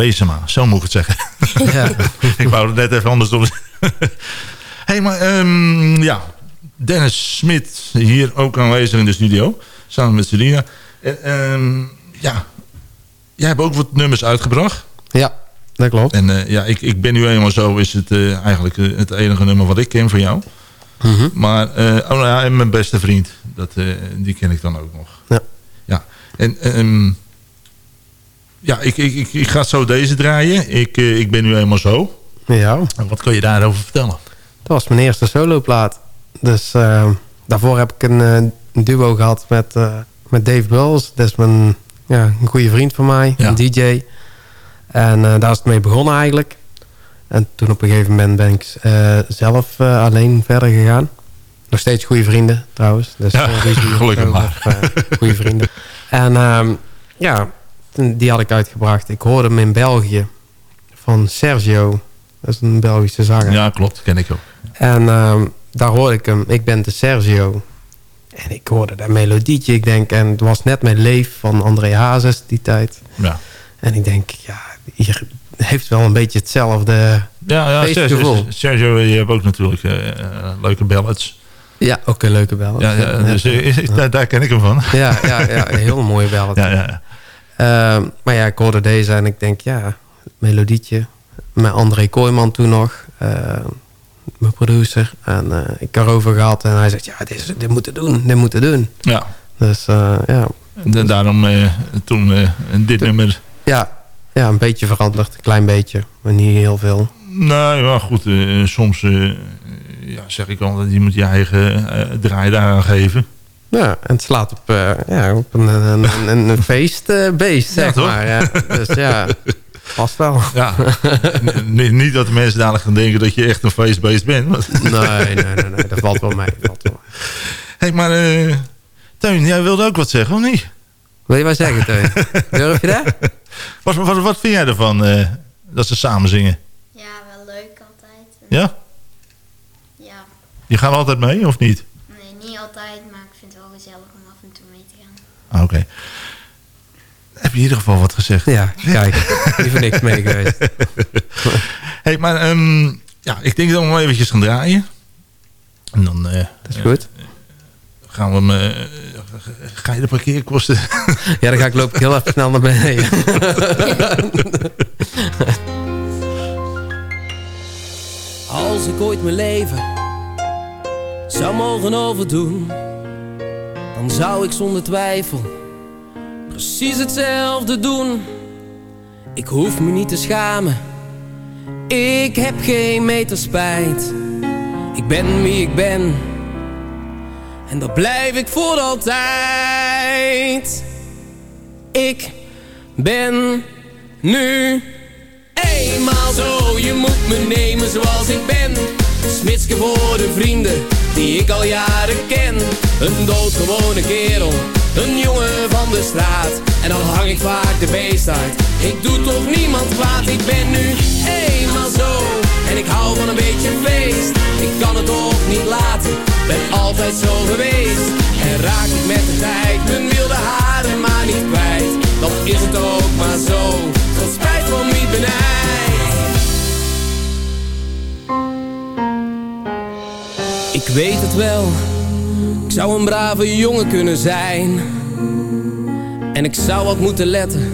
Reesema. Zo moet ik het zeggen. Ja. [LAUGHS] ik wou het net even anders doen. [LAUGHS] hey, maar ehm, ja, Dennis Smit hier ook aanwezig in de studio. Samen met Selina. En, ehm, ja, jij hebt ook wat nummers uitgebracht. Ja, dat klopt. En eh, ja, ik, ik ben nu eenmaal zo, is het eh, eigenlijk eh, het enige nummer wat ik ken van jou. Mhm. Maar, eh, oh nou ja, en mijn beste vriend, dat, eh, die ken ik dan ook nog. Ja. Ja, en ehm, ja, ik, ik, ik, ik ga zo deze draaien. Ik, eh, ik ben nu eenmaal zo. Ja. En wat kun je daarover vertellen? Dat was mijn eerste soloplaat. Dus eh, daarvoor heb ik een, eh, een duo gehad met, met Dave Bulls. Dat is mijn, ja, een goede vriend van mij, Ja. een DJ. En daar is het mee begonnen eigenlijk. En toen op een gegeven moment ben ik zelf alleen verder gegaan. Nog steeds goede vrienden trouwens. Dus, Ja, [LAUGHS] gelukkig maar. goede vrienden. En ehm, ja, die had ik uitgebracht. Ik hoorde hem in België van Sergio. Dat is een Belgische zanger. Ja, klopt, ken ik ook. En ehm, daar hoorde ik hem. Ik ben de Sergio. En ik hoorde dat melodietje. Ik denk, en het was net mijn leef van André Hazes die tijd. Ja. En ik denk, ja, hier heeft wel een beetje hetzelfde Ja, ja. Sergio, Sergio, je hebt ook natuurlijk eh, eh, leuke ballads. Ja, ook een leuke bel. Ja, ja, dus, eh, daar, daar ken ik hem van. ja, ja, ja, een heel mooie ballad. [LAUGHS] Ja, ja. Ehm, maar ja, ik hoorde deze en ik denk, ja, melodietje. Met André Kooijman toen nog. ehm, mijn producer. En eh, ik erover gehad. En hij zegt, ja, dit, is- dit moeten doen. Dit moeten doen. Ja. Dus eh, ja. En daarom eh, toen dit nummer... Ja, ja, een beetje veranderd. Een klein beetje. Maar niet heel veel. Nou ja, goed. soms ja, zeg ik altijd, je moet je eigen eh, draai daaraan geven. Ja, en het slaat op, eh, ja, op een, een, een, een [LAUGHS] feestbeest, zeg maar. Ja. Dus ja, [LAUGHS] past wel. Ja. [LAUGHS] N- niet dat de mensen dadelijk gaan denken dat je echt een feestbeest bent. want- Nee, nee, nee, nee, dat valt wel mee. dat Valt wel mee. hey, maar eh Teun, jij wilde ook wat zeggen, of niet? Wil je wat zeggen, Teun? Durf je dat? Wat, wat, wat vind jij ervan eh, dat ze samen zingen? Ja, wel leuk altijd. Ja? Ja, Je gaat altijd mee, of niet? nee, niet altijd, maar ik vind het wel gezellig om af en toe mee Ah, Oké. Heb je in ieder geval wat gezegd? Ja, [LAUGHS] kijk. Voor niks mee geweest. [LAUGHS] hey, maar ehm, ja, ik denk dat we hem eventjes gaan draaien. En dan... eh, Dat is goed. gaan we hem... eh, ga je de parkeerkosten... [LAUGHS] Ja, dan ga ik loop ik heel even snel naar beneden. Als ik ooit mijn leven zou mogen overdoen, dan zou ik zonder twijfel precies hetzelfde doen. Ik hoef me niet te schamen, ik heb geen meter spijt. Ik ben wie ik ben, en dat blijf ik voor altijd. Ik ben nu eenmaal zo. Je moet me nemen zoals ik ben. Smits geworden vrienden die ik al jaren ken. Een doodgewone kerel, een jongen van de straat. En dan hang ik vaak de beest uit. Ik doe toch niemand kwaad, ik ben nu eenmaal zo. En ik hou van een beetje feest. Ik kan het toch niet laten, ben altijd zo geweest. En raak ik met de tijd mijn wilde haren maar niet kwijt. Dan is het ook maar zo, tot spijt van wie benijd. Ik weet het wel, ik zou een brave jongen kunnen zijn. En ik zou wat moeten letten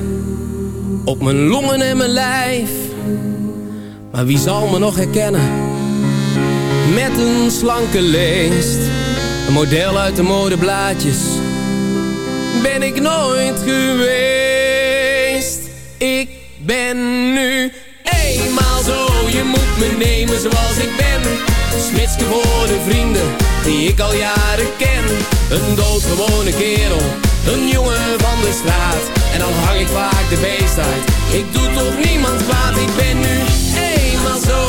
op mijn longen en mijn lijf. Maar wie zal me nog herkennen? Met een slanke leest, een model uit de modeblaadjes. Ben ik nooit geweest. Ik ben nu eenmaal zo. Je moet me nemen zoals ik ben. Smits geworden vrienden die ik al jaren ken. Een doodgewone kerel, een jongen van de straat. En dan hang ik vaak de beest uit. Ik doe toch niemand kwaad, ik ben nu eenmaal zo.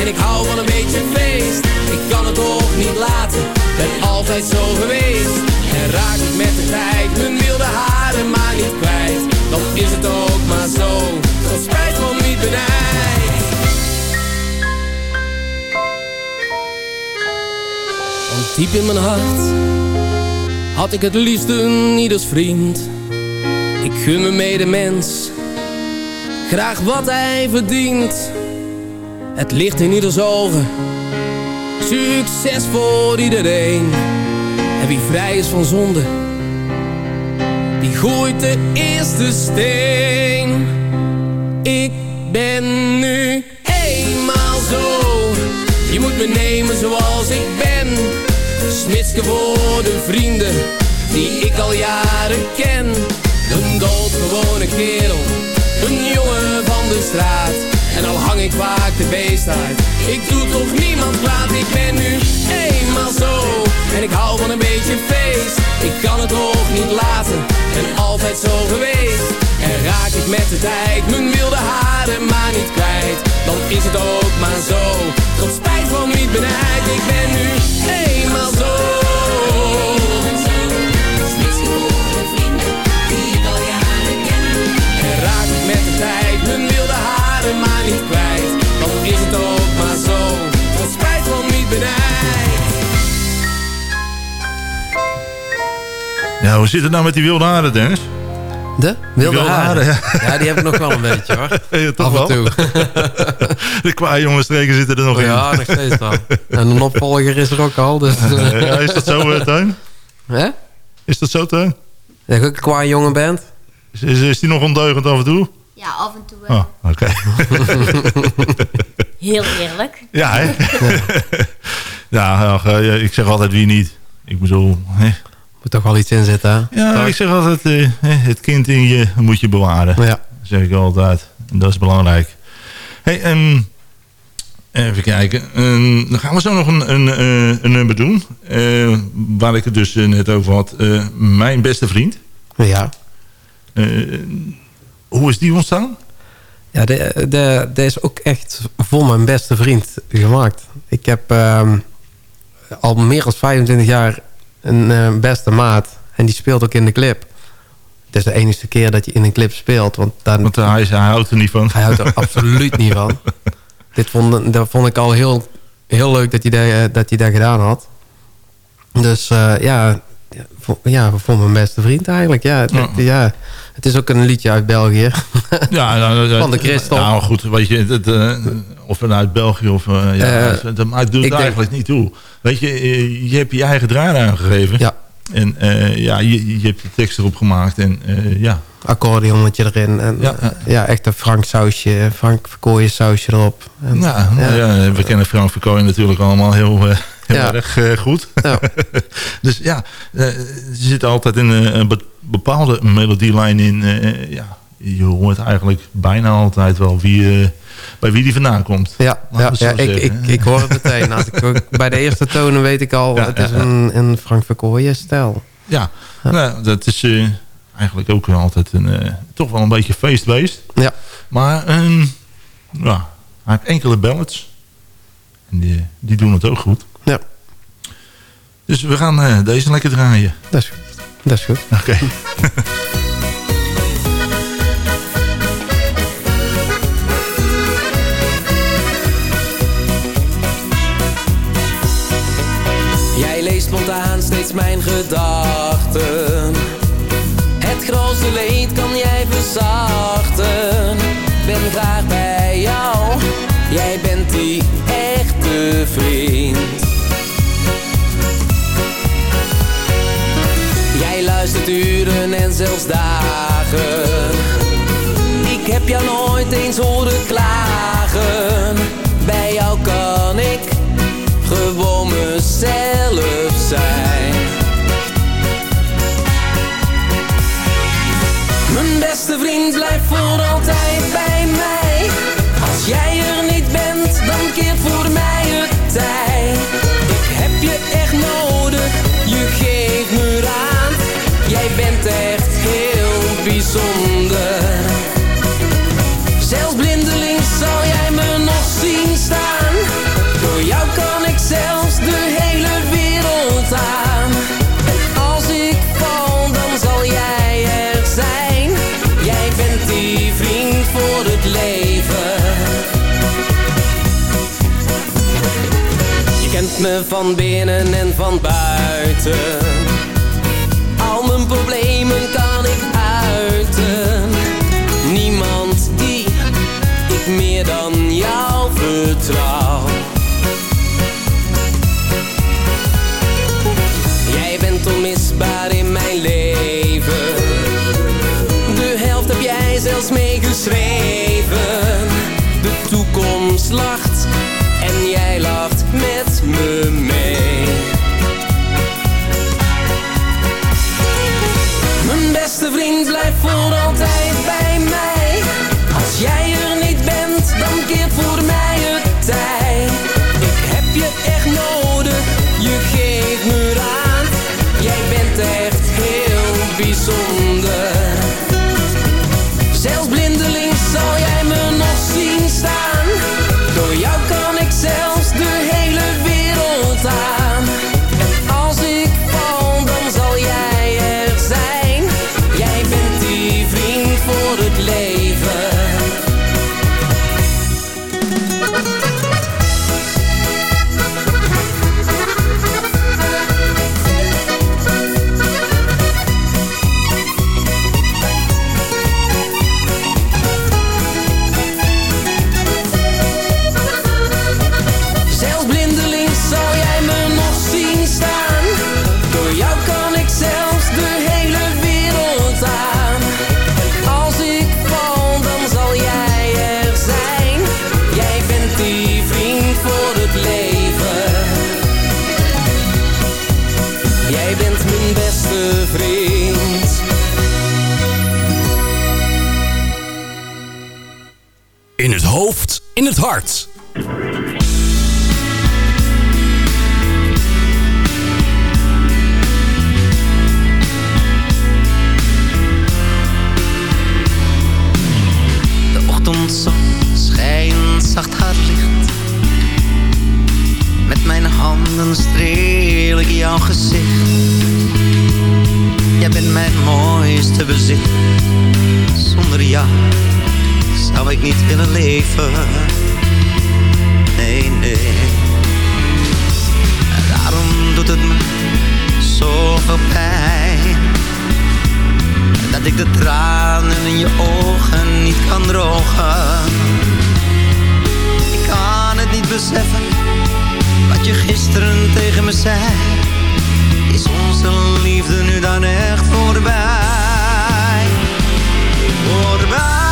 En ik hou van een beetje feest. Ik kan het toch niet laten, ben altijd zo geweest. En raak ik met de tijd mijn wilde haren maar niet kwijt. Dan is het ook maar zo, tot spijt van wie benijd. Diep in mijn hart had ik het liefst een ieders vriend. Ik gun mijn medemens graag wat hij verdient. Het ligt in ieders ogen, succes voor iedereen. En wie vrij is van zonde, die gooit de eerste steen. Ik ben nu eenmaal zo, je moet me nemen zoals ik ben. Smits geworden vrienden, die ik al jaren ken. Een doodgewone kerel, een jongen van de straat. En al hang ik vaak de beest uit, ik doe toch niemand kwaad. Ik ben nu eenmaal zo, en ik hou van een beetje feest. Ik kan het toch niet laten, en altijd zo geweest. En raak ik met de tijd mijn wilde haren maar niet kwijt. Dan is het ook maar zo, tot spijt van niet benijd. Ik ben nu Ja, hoe zit het nou met die wilde haren, Dennis? De? Wilde, wilde haren? haren, ja. die heb ik nog wel een beetje hoor. [LAUGHS] Ja, toch Af en toe. [LAUGHS] De qua jongenstreken zitten er nog in. Ja, nog steeds wel. En een opvolger is er ook al. Dus, [LAUGHS] eh. Ja, is dat zo, uh, Teun? Hè? Is dat zo, Teun? Dat een qua jongen bent? Is, is, is die nog ondeugend af en toe? Ja, af en toe wel. Oh, oké. Heel eerlijk. Ja, hè? ja, ach, eh, ik zeg altijd wie niet. Ik bedoel... Hè? Moet toch wel iets in zitten, hè? Ja, Toch? ik zeg altijd, eh, het kind in je moet je bewaren. Ja. Dat zeg ik altijd. En dat is belangrijk. Hey, ehm, even kijken. Ehm, dan gaan we zo nog een, een, eh, een nummer doen. Eh, waar ik het dus net over had. Eh, mijn beste vriend. Ja. Eh, hoe is die ontstaan? Ja, de, de, de is ook echt voor mijn beste vriend gemaakt. Ik heb ehm, al meer dan 25 jaar een eh, beste maat. En die speelt ook in de clip. Het is de enige keer dat je in een clip speelt. Want, dan, Want hij, is- hij houdt er niet van. Hij houdt er absoluut niet van. [LAUGHS] Dit vond, dat vond ik al heel, heel leuk dat hij, dat, eh, dat hij dat gedaan had. Dus eh, ja, ja, voor, ja, voor mijn beste vriend eigenlijk. Ja. ja, het is ook een liedje uit België. Ja, nou, dat- Van de Christel. Nou goed, weet je, het, eh, of vanuit België of... eh, ja, Eh, dat, dat maakt doet denk- eigenlijk niet toe. Weet je, je hebt je eigen draad aangegeven. Ja. En ja, je, je hebt de tekst erop gemaakt. En ja, Accordeonnetje erin. En, Ja. echt een Frank sausje. Frank Verkooyen sausje erop. En, nou ja, we kennen Frank Verkooyen natuurlijk allemaal heel, heel Ja. erg goed. Ja. [LAUGHS] dus ja, er zit altijd een, eh, een bepaalde melodielijn in. eh, ja, je hoort eigenlijk bijna altijd wel wie, eh, bij wie die vandaan komt. Ja, ja, ja ik, ik, ik hoor het meteen. Als ik ook, bij de eerste tonen weet ik al, Ja, het is een, een Frank Verkooyen stijl. Ja, Nou, dat is eh, eigenlijk ook altijd een, eh, toch wel een beetje feestbeest. Ja. Maar ehm, ja, hij heeft enkele ballads. En die, die doen het ook goed. Ja. Dus we gaan eh, deze lekker draaien. Dat is goed. Dat is goed. Oké. [LAUGHS] Jij leest spontaan steeds mijn gedachten Het grootste leed kan jij verzachten Ben graag bij jou Jij bent die echte vriend Uren en zelfs dagen. Ik heb jou nooit eens horen klagen. Bij jou kan ik gewoon mezelf zijn. Mijn beste vriend blijft voor altijd van binnen en van buiten. Al mijn problemen kan ik uiten. Niemand die ik meer dan jou vertrouw. hoofd in het hart. niet willen leven. Nee, nee. En daarom doet het me zoveel pijn. Dat ik de tranen in je ogen niet kan drogen. Ik kan het niet beseffen. Wat je gisteren tegen me zei. Is onze liefde nu dan echt voorbij? Voorbij.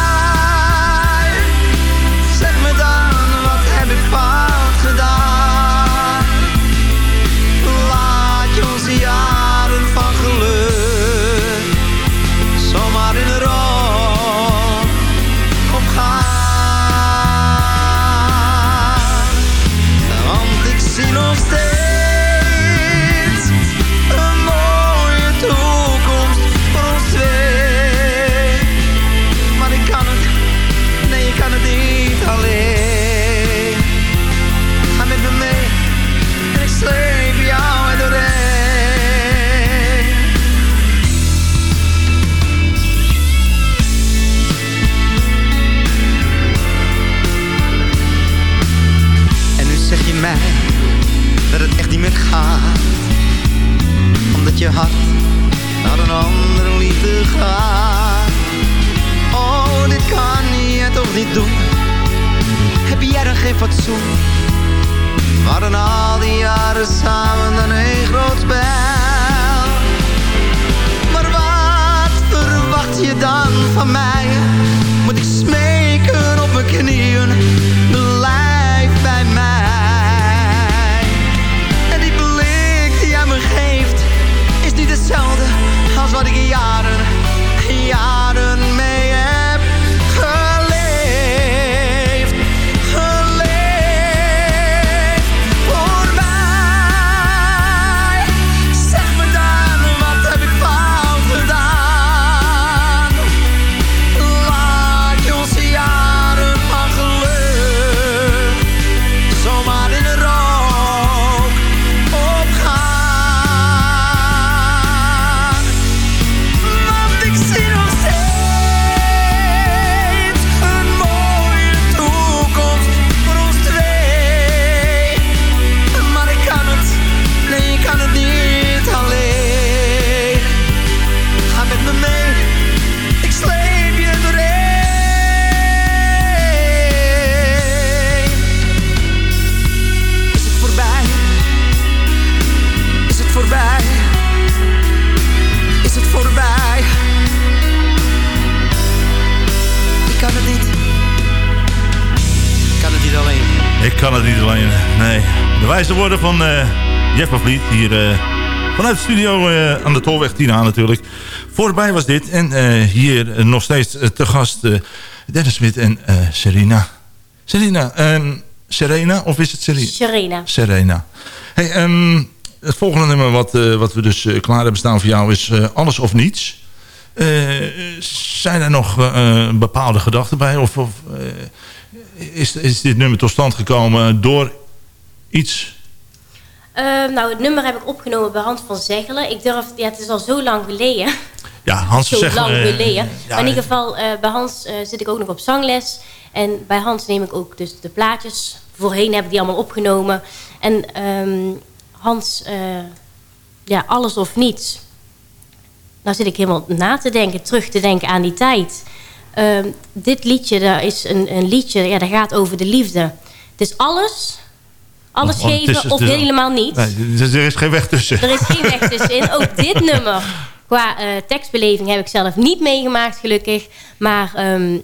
Kan het niet alleen. Nee. De wijze woorden van uh, Jeff van Vliet. Hier uh, vanuit de studio uh, aan de Tolweg Tina natuurlijk. Voorbij was dit. En hier nog steeds te gast Dennis Smit en Serena. Serena, um, Serena of is het Serena? Serena. Serena. Hey, um, het volgende nummer wat, wat we dus klaar hebben staan voor jou is Alles of Niets. zijn er nog bepaalde gedachten bij? Of, of is, is dit nummer tot stand gekomen door iets? Uh, nou, het nummer heb ik opgenomen bij Hans van Zegelen. Ik durf, ja, het is al zo lang geleden. Ja, [LAUGHS] Hans. Zo lang geleden. Ja, maar in ieder geval, uh, bij Hans uh, zit ik ook nog op zangles. En bij Hans neem ik ook dus de plaatjes. Voorheen heb ik die allemaal opgenomen. En um, Hans, ja, alles of niets. Nou zit ik helemaal na te denken, terug te denken aan die tijd. Uh, dit liedje, daar is een, een liedje, ja, dat gaat over de liefde. Het is alles, alles oh, geven of helemaal niet. Nee, er is geen weg tussen. Er is geen weg tussenin. Ook dit [LAUGHS] nummer, qua uh, tekstbeleving heb ik zelf niet meegemaakt, gelukkig. Maar um,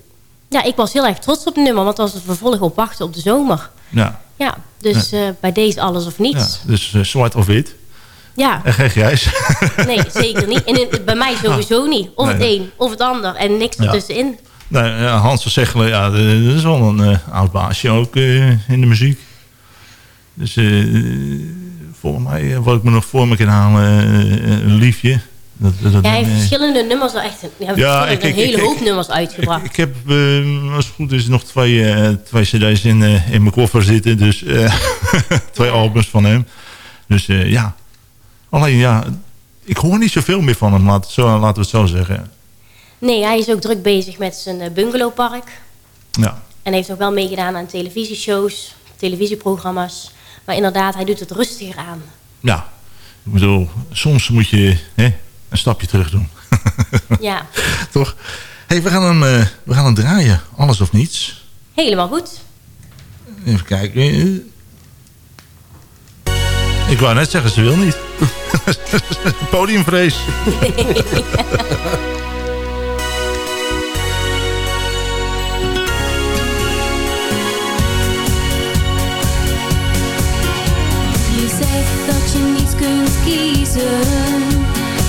ja, ik was heel erg trots op het nummer, want het was het vervolg op wachten op de zomer. Ja. Ja, dus uh, bij deze alles of niets. Ja, dus uh, zwart of wit. Ja. En geen grijs. [LAUGHS] Nee, zeker niet. En in, bij mij sowieso niet. Of nee. het een of het ander. En niks ertussenin. Nee, ja, Hans van Zegelen, ja, dat is wel een uh, oud baasje ook uh, in de muziek. Dus uh, volgens mij, wat ik me nog voor me kan halen, een liefje. Dat, dat, ja, hij heeft verschillende nummers al echt. Ja, ja ik, een hele ik, hoop nummers uitgebracht. Ik, ik heb, als het goed is, nog twee, twee cd's in, in mijn koffer zitten. Dus [LAUGHS] twee albums van hem. Dus ja, alleen ja, ik hoor niet zoveel meer van hem, laat, zo, laten we het zo zeggen. Nee, hij is ook druk bezig met zijn bungalowpark. Ja. En heeft ook wel meegedaan aan televisieshows, televisieprogramma's. Maar inderdaad, hij doet het rustiger aan. Ja, ik bedoel, soms moet je hè, een stapje terug doen. [LAUGHS] ja. Toch? hey, we, gaan hem, uh, we gaan hem draaien. Alles of niets. Helemaal goed. Even kijken. Ik wou net zeggen, ze wil niet. [LAUGHS] Podiumvrees. [LAUGHS]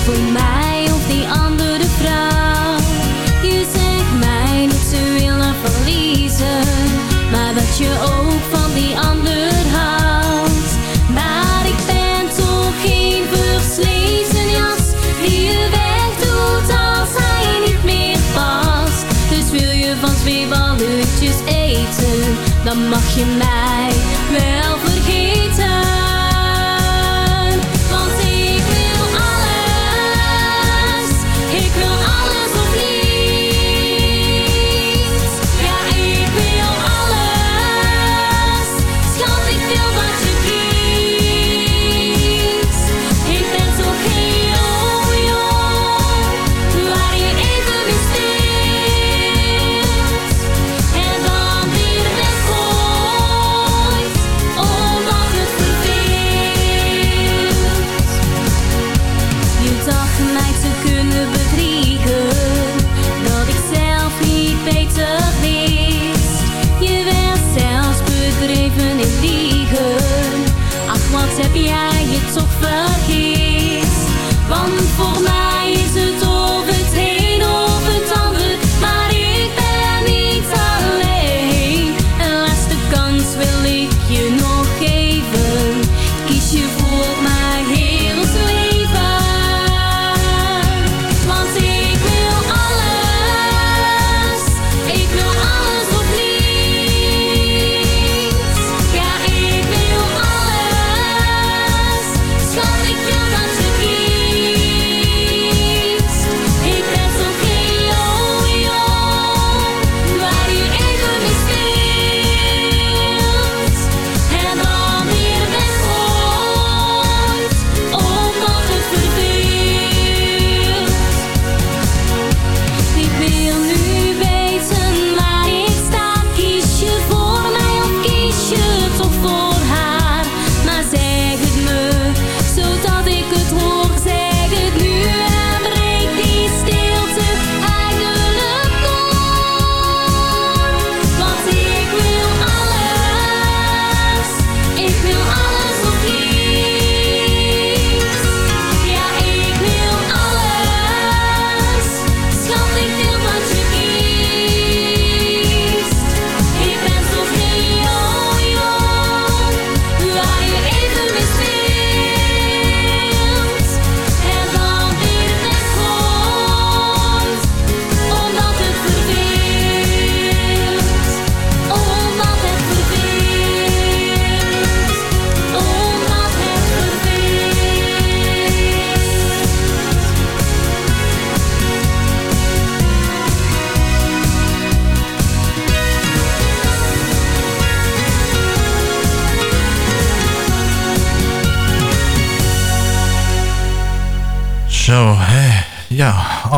Voor mij of die andere vrouw. Je zegt mij niet te willen verliezen. Maar dat je ook mag je mij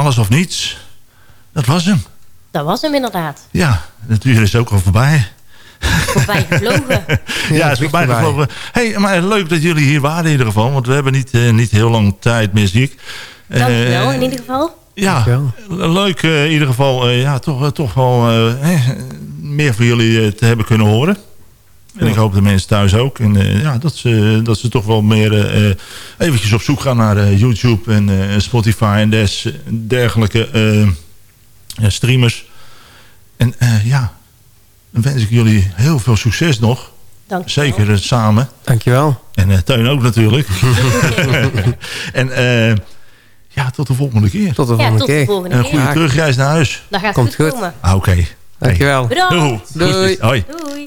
alles of niets. Dat was hem. Dat was hem inderdaad. Ja, het uur is ook al voorbij. Voorbij gevlogen. [LAUGHS] Ja, is voorbij gevlogen. Hey, maar leuk dat jullie hier waren in ieder geval. Want we hebben niet, eh, niet heel lang tijd meer, zie ik. Eh, Dankjewel in ieder geval. Ja, leuk eh, in ieder geval. eh, ja, toch, eh, toch wel eh, meer voor jullie eh, te hebben kunnen horen. En ik hoop de mensen thuis ook. En eh, ja, dat ze, dat ze toch wel meer eh, eh, eventjes op zoek gaan naar eh, YouTube en eh, Spotify en des, dergelijke eh, streamers. En eh, ja, dan wens ik jullie heel veel succes nog. Dankjewel. Zeker eh, samen. Dankjewel. En eh Teun ook natuurlijk. [LAUGHS] en eh, ja, tot de volgende keer. Tot de Ja, volgende de keer. volgende En een keer. goede terugreis naar huis. Dat gaat Komt goed, goed. komen. Ah, Oké. Dankjewel. Bedankt. Doei. Doei. Hoi. Doei.